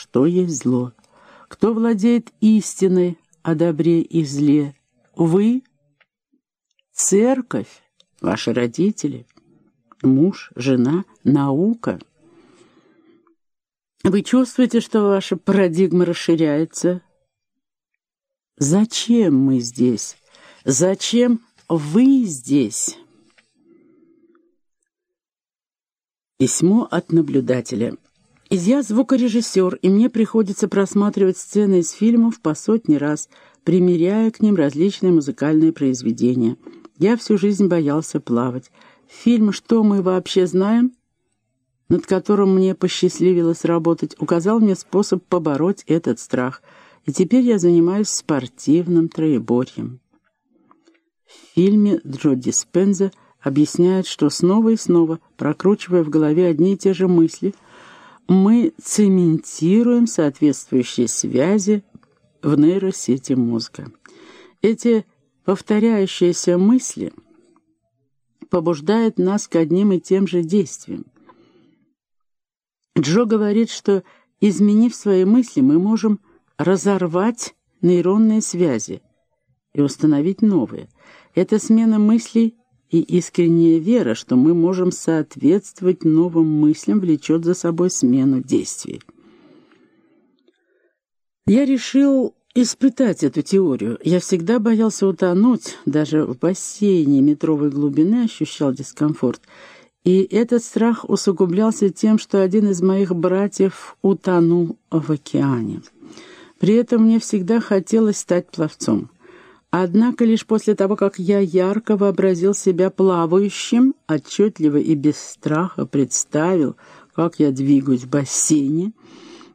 что есть зло. Кто владеет истиной о добре и зле? Вы? Церковь? Ваши родители? Муж, жена, наука? Вы чувствуете, что ваша парадигма расширяется? Зачем мы здесь? Зачем вы здесь? Письмо от наблюдателя. Я звукорежиссер, и мне приходится просматривать сцены из фильмов по сотни раз, примеряя к ним различные музыкальные произведения. Я всю жизнь боялся плавать. Фильм «Что мы вообще знаем?» над которым мне посчастливилось работать, указал мне способ побороть этот страх, и теперь я занимаюсь спортивным троеборьем. В фильме Джо Диспенза объясняет, что снова и снова, прокручивая в голове одни и те же мысли – мы цементируем соответствующие связи в нейросети мозга. Эти повторяющиеся мысли побуждают нас к одним и тем же действиям. Джо говорит, что, изменив свои мысли, мы можем разорвать нейронные связи и установить новые. Эта смена мыслей и искренняя вера, что мы можем соответствовать новым мыслям, влечет за собой смену действий. Я решил испытать эту теорию. Я всегда боялся утонуть, даже в бассейне метровой глубины ощущал дискомфорт. И этот страх усугублялся тем, что один из моих братьев утонул в океане. При этом мне всегда хотелось стать пловцом. Однако лишь после того, как я ярко вообразил себя плавающим, отчетливо и без страха представил, как я двигаюсь в бассейне,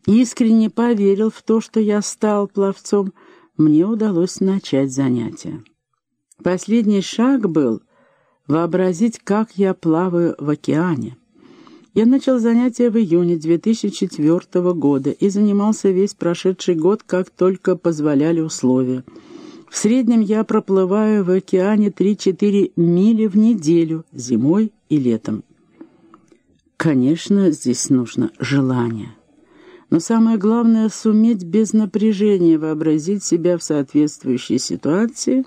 искренне поверил в то, что я стал пловцом, мне удалось начать занятия. Последний шаг был вообразить, как я плаваю в океане. Я начал занятия в июне 2004 года и занимался весь прошедший год, как только позволяли условия – в среднем я проплываю в океане 3-4 мили в неделю, зимой и летом. Конечно, здесь нужно желание. Но самое главное — суметь без напряжения вообразить себя в соответствующей ситуации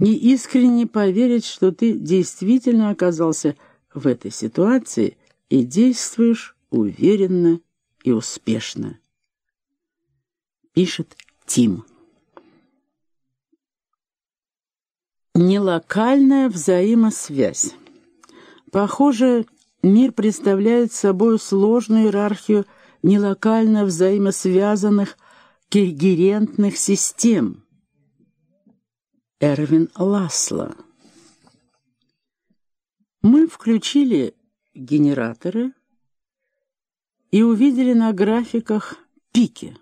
и искренне поверить, что ты действительно оказался в этой ситуации и действуешь уверенно и успешно. Пишет Тим. Нелокальная взаимосвязь. Похоже, мир представляет собой сложную иерархию нелокально взаимосвязанных когерентных систем. Эрвин Ласло. Мы включили генераторы и увидели на графиках пики.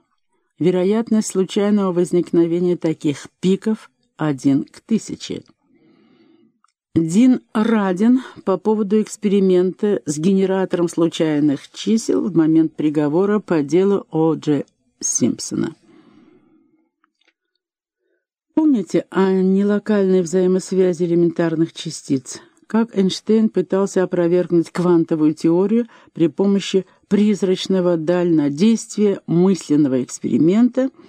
Вероятность случайного возникновения таких пиков один к тысяче. Дин Радин по поводу эксперимента с генератором случайных чисел в момент приговора по делу О. Дж. Симпсона. Помните о нелокальной взаимосвязи элементарных частиц? Как Эйнштейн пытался опровергнуть квантовую теорию при помощи призрачного дальнодействия мысленного эксперимента –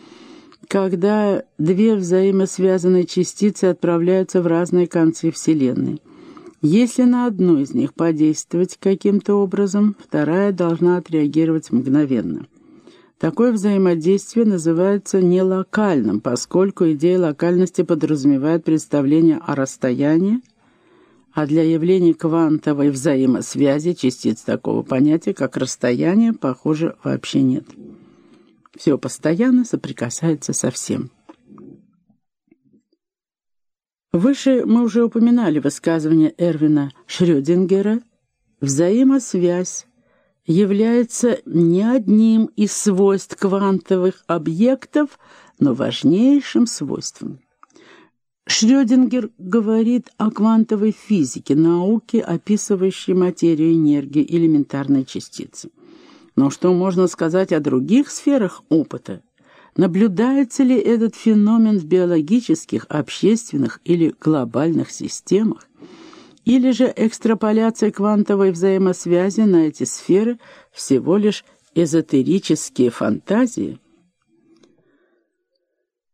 когда две взаимосвязанные частицы отправляются в разные концы Вселенной. Если на одну из них подействовать каким-то образом, вторая должна отреагировать мгновенно. Такое взаимодействие называется нелокальным, поскольку идея локальности подразумевает представление о расстоянии, а для явления квантовой взаимосвязи частиц такого понятия, как расстояние, похоже, вообще нет. Все постоянно соприкасается со всем. Выше мы уже упоминали высказывание Эрвина Шрёдингера «Взаимосвязь является не одним из свойств квантовых объектов, но важнейшим свойством». Шрёдингер говорит о квантовой физике, науке, описывающей материю энергии элементарной частицы. Но что можно сказать о других сферах опыта? Наблюдается ли этот феномен в биологических, общественных или глобальных системах? Или же экстраполяция квантовой взаимосвязи на эти сферы всего лишь эзотерические фантазии